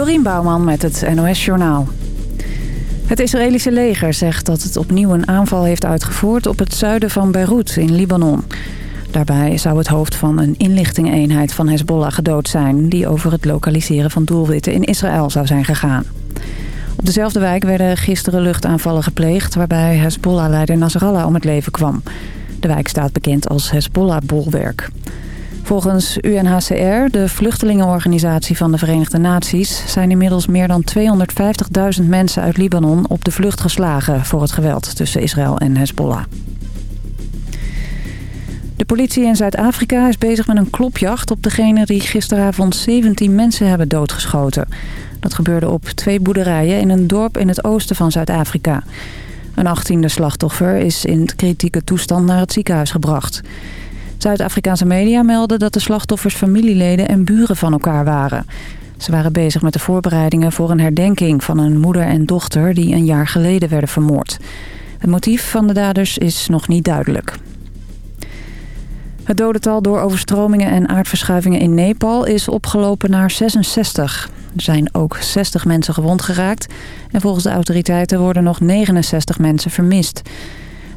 Dorien Bouwman met het NOS Journaal. Het Israëlische leger zegt dat het opnieuw een aanval heeft uitgevoerd... op het zuiden van Beirut in Libanon. Daarbij zou het hoofd van een inlichtingeenheid van Hezbollah gedood zijn... die over het lokaliseren van doelwitten in Israël zou zijn gegaan. Op dezelfde wijk werden gisteren luchtaanvallen gepleegd... waarbij Hezbollah-leider Nasrallah om het leven kwam. De wijk staat bekend als Hezbollah-bolwerk. Volgens UNHCR, de vluchtelingenorganisatie van de Verenigde Naties... zijn inmiddels meer dan 250.000 mensen uit Libanon op de vlucht geslagen... voor het geweld tussen Israël en Hezbollah. De politie in Zuid-Afrika is bezig met een klopjacht op degene die gisteravond 17 mensen hebben doodgeschoten. Dat gebeurde op twee boerderijen in een dorp in het oosten van Zuid-Afrika. Een achttiende slachtoffer is in kritieke toestand naar het ziekenhuis gebracht. Zuid-Afrikaanse media melden dat de slachtoffers familieleden en buren van elkaar waren. Ze waren bezig met de voorbereidingen voor een herdenking van een moeder en dochter die een jaar geleden werden vermoord. Het motief van de daders is nog niet duidelijk. Het dodental door overstromingen en aardverschuivingen in Nepal is opgelopen naar 66. Er zijn ook 60 mensen gewond geraakt en volgens de autoriteiten worden nog 69 mensen vermist.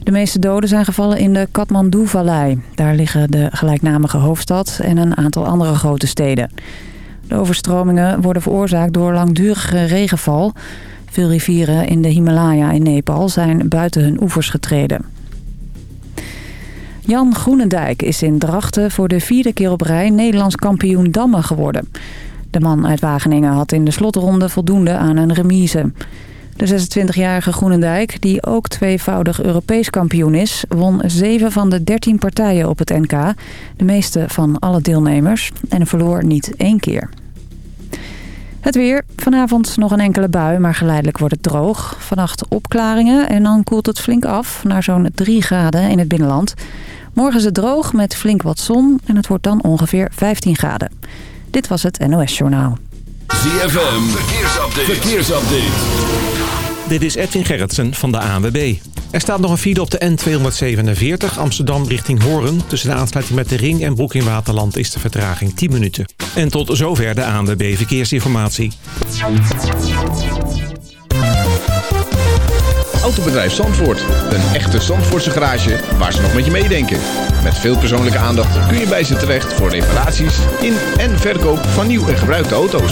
De meeste doden zijn gevallen in de Kathmandu-vallei. Daar liggen de gelijknamige hoofdstad en een aantal andere grote steden. De overstromingen worden veroorzaakt door langdurige regenval. Veel rivieren in de Himalaya in Nepal zijn buiten hun oevers getreden. Jan Groenendijk is in Drachten voor de vierde keer op rij Nederlands kampioen dammen geworden. De man uit Wageningen had in de slotronde voldoende aan een remise. De 26-jarige Groenendijk, die ook tweevoudig Europees kampioen is... won 7 van de 13 partijen op het NK, de meeste van alle deelnemers... en verloor niet één keer. Het weer. Vanavond nog een enkele bui, maar geleidelijk wordt het droog. Vannacht opklaringen en dan koelt het flink af naar zo'n 3 graden in het binnenland. Morgen is het droog met flink wat zon en het wordt dan ongeveer 15 graden. Dit was het NOS Journaal. ZFM. Verkeersupdate. Verkeersupdate. Dit is Edwin Gerritsen van de ANWB. Er staat nog een file op de N247 Amsterdam richting Horen. Tussen de aansluiting met de Ring en Broek in Waterland is de vertraging 10 minuten. En tot zover de ANWB Verkeersinformatie. Autobedrijf Zandvoort. Een echte Zandvoortse garage waar ze nog met je meedenken. Met veel persoonlijke aandacht kun je bij ze terecht voor reparaties in en verkoop van nieuw en gebruikte auto's.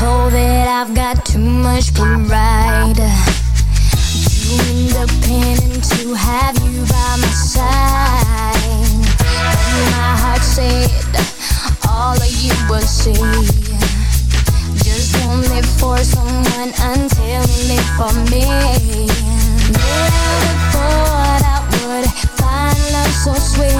Told that I've got too much pride. Too independent to have you by my side. But my heart said all of you will see. Just won't live for someone until you live for me. Never thought I would find love so sweet.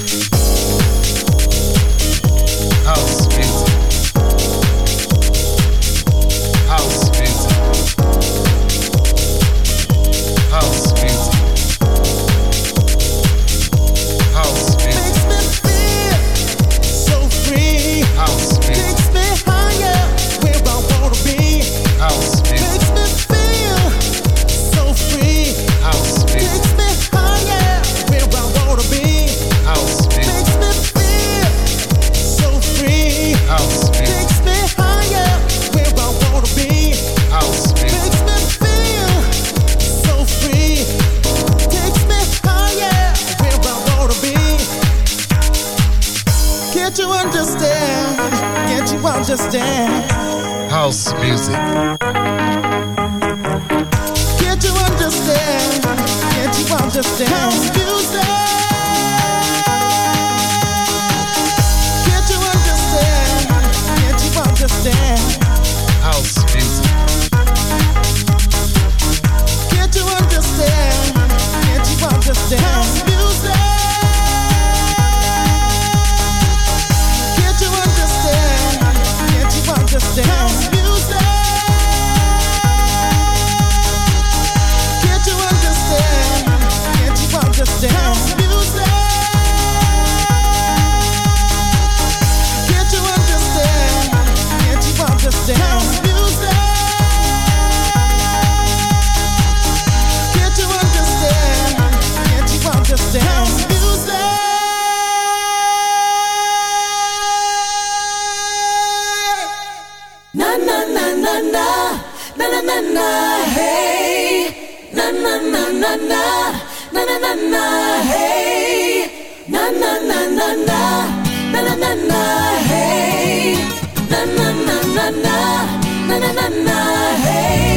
House music. na na na na na na na na hey na na na na na na na na na hey na na na na na na na na na hey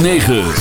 9.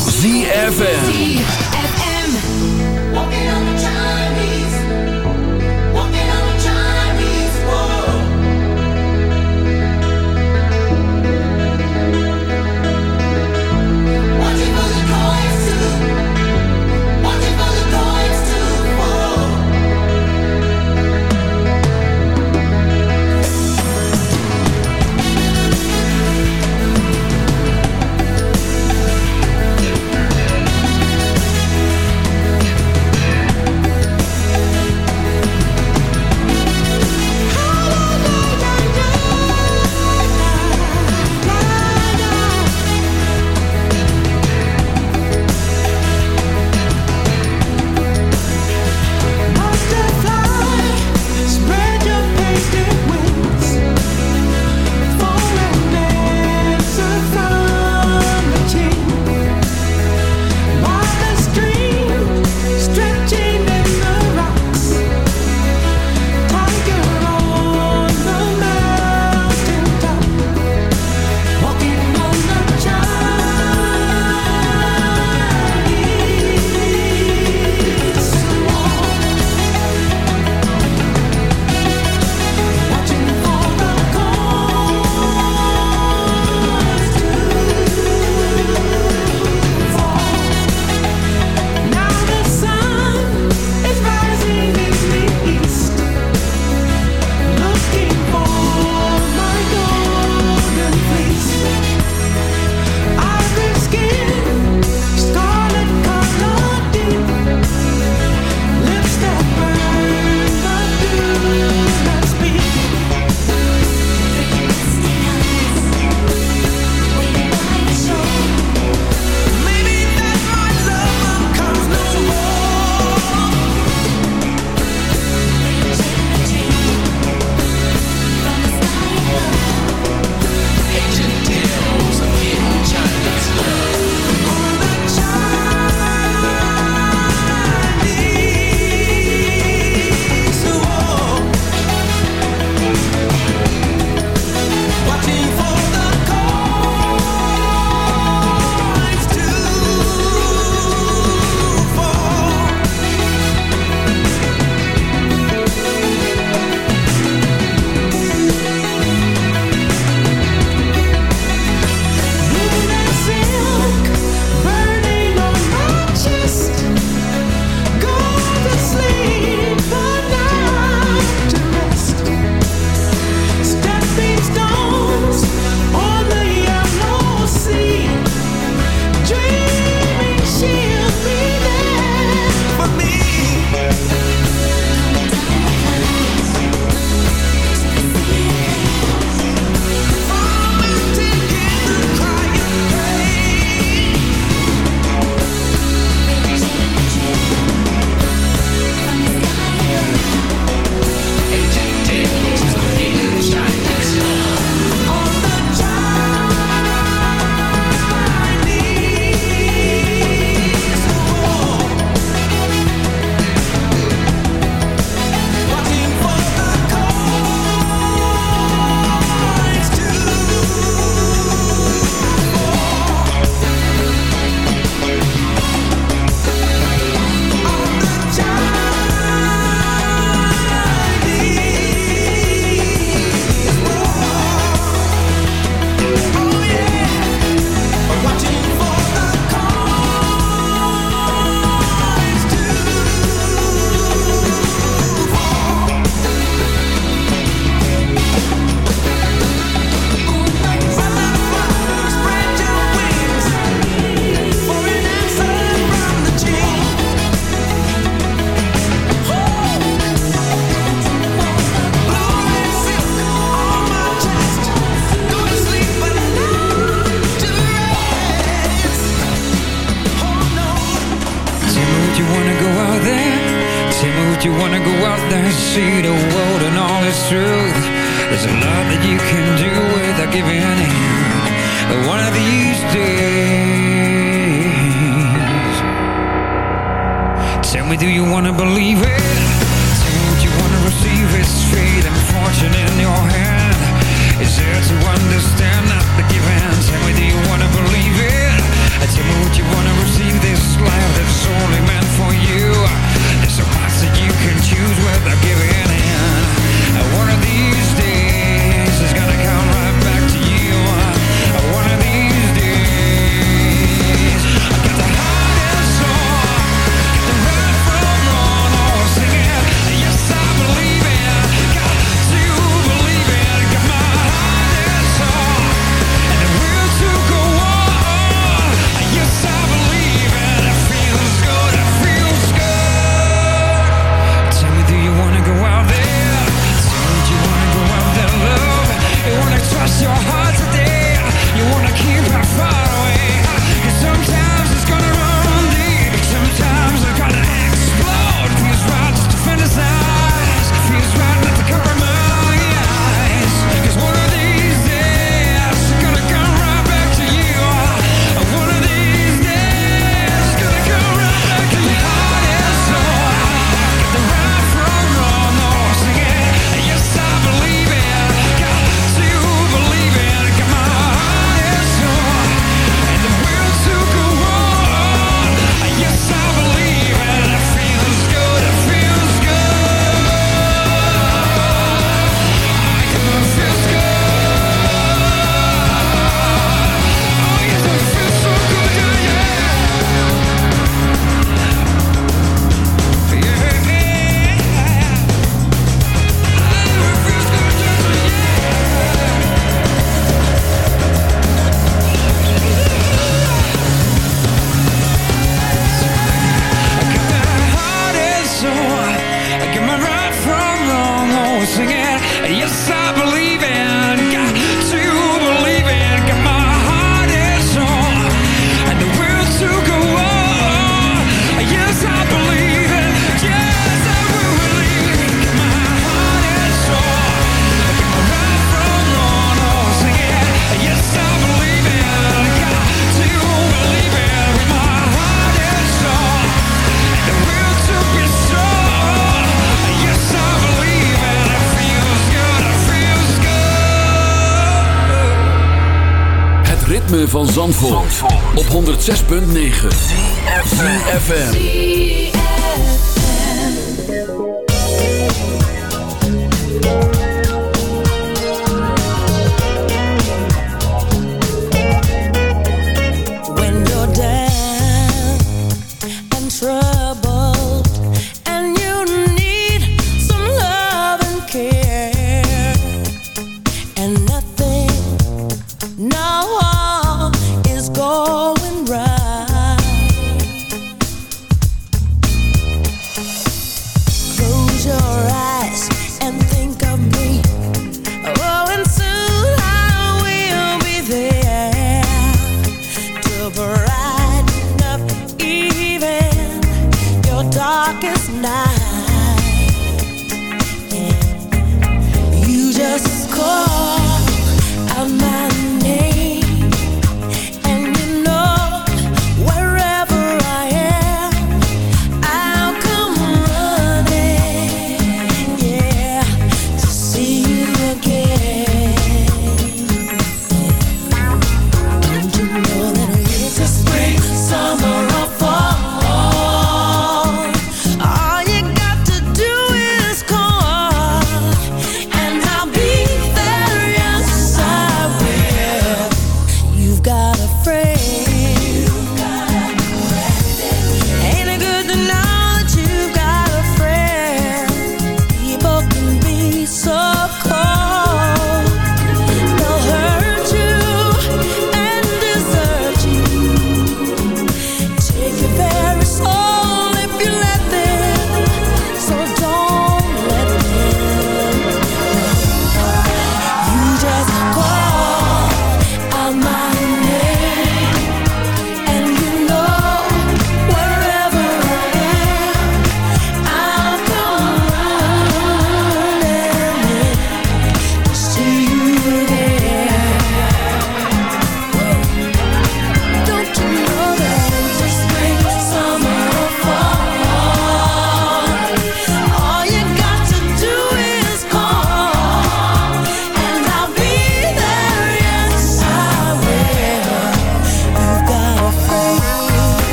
106.9 FM.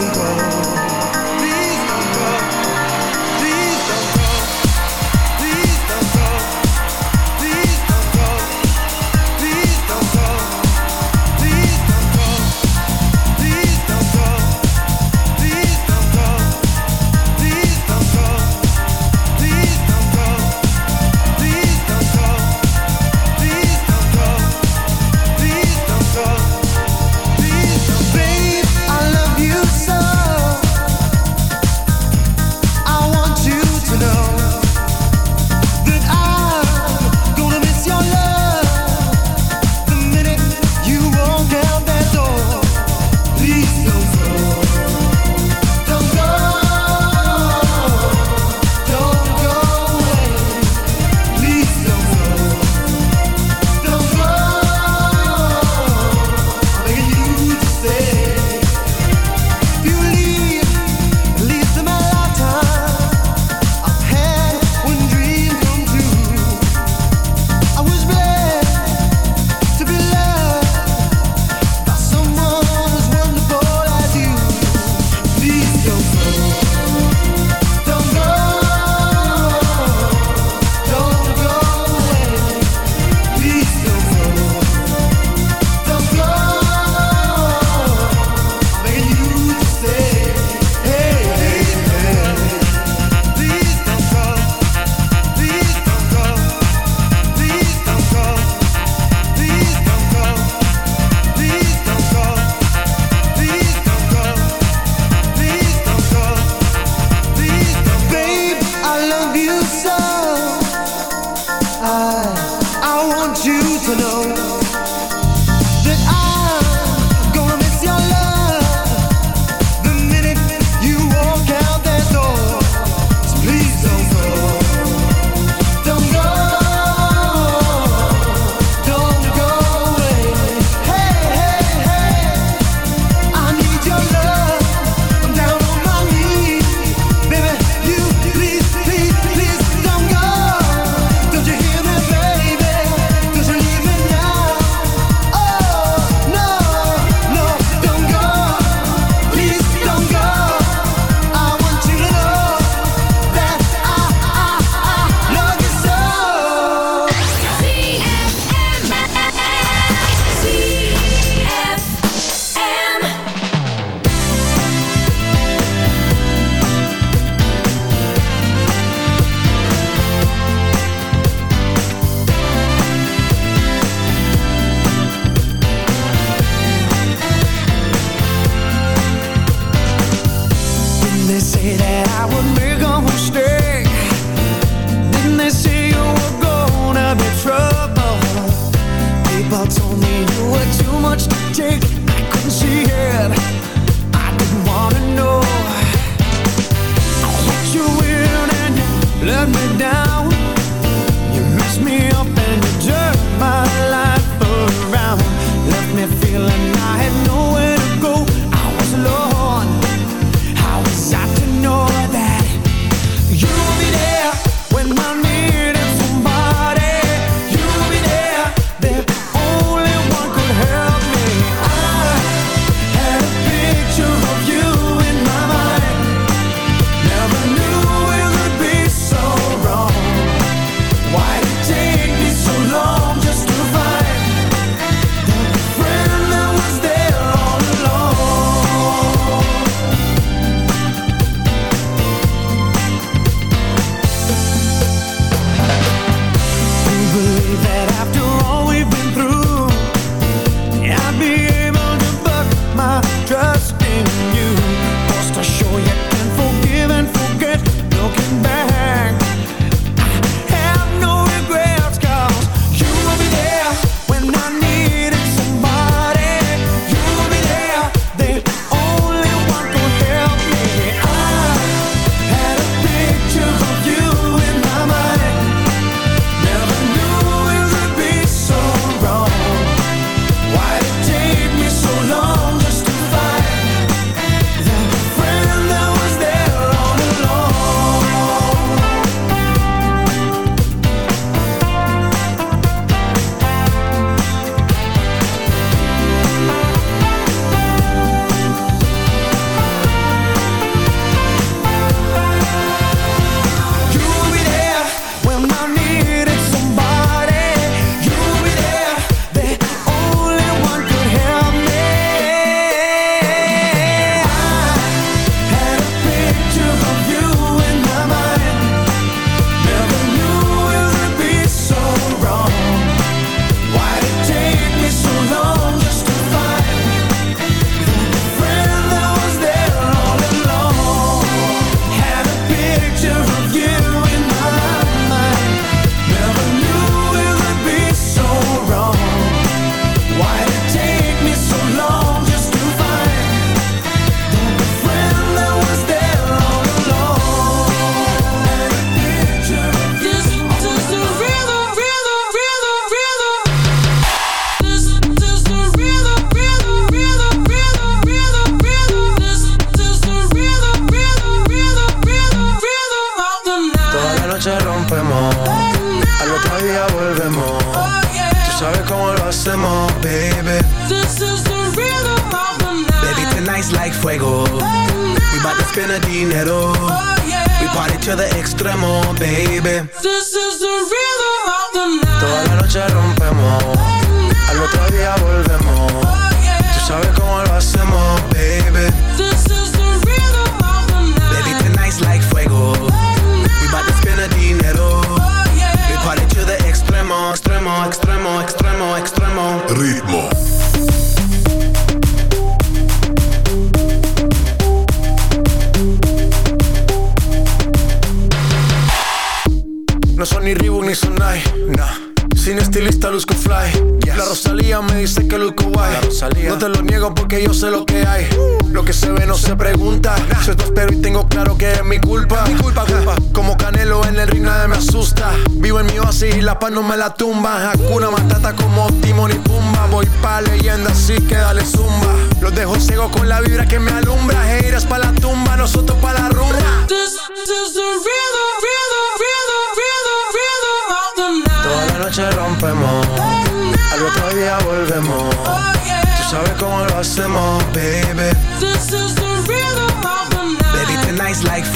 away. to know.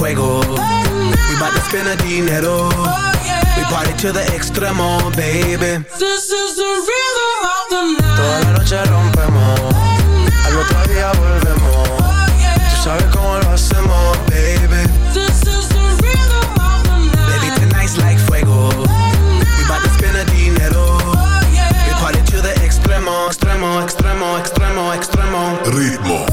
fuego. We bout to spend a dinero. Oh. We party to the extremo, baby. This is the rhythm of the night. Toda la noche rompemos. Oh, no. Al otro día volvemos. Yeah. Tú sabes cómo lo hacemos, baby. This is the rhythm of the night. Baby, tonight's like fuego. We bout to spend a dinero. We party to the extremo, extremo, extremo, extremo, extremo. Ritmo.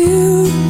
like